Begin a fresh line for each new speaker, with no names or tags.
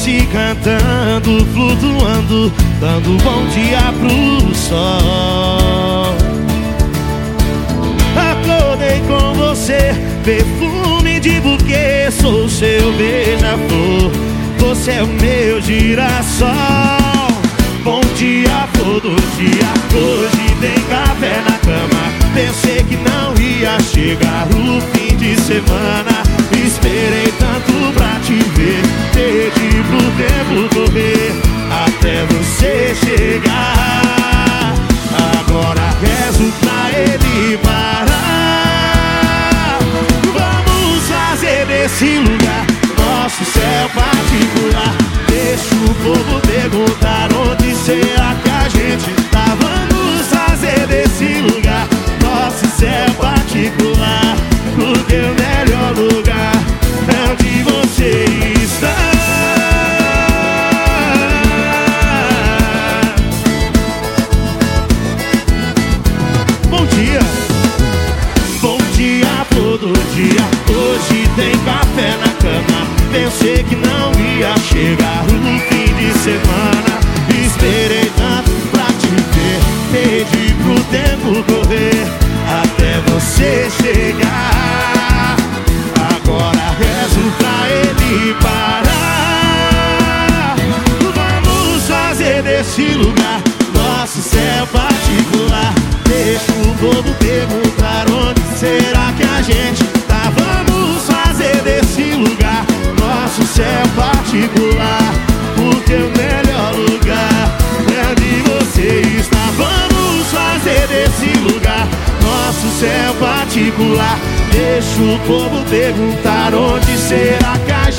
doce cantando, flutuando, dando bom dia pro sol. Acordei com você, perfume de buquê, sou seu beija-flor, você é o meu girassol. Bom dia, flor do dia, hoje tem café na cama. Pensei que não ia chegar o fim de semana. Esperei tanto fazer Pensei que não ia chegar no fim de semana. Esperei tanto pra te ver. Pedi pro tempo correr até você chegar. Agora rezo pra ele parar. Vamos fazer desse lugar nosso céu céu particular. Deixa o povo perguntar onde será que a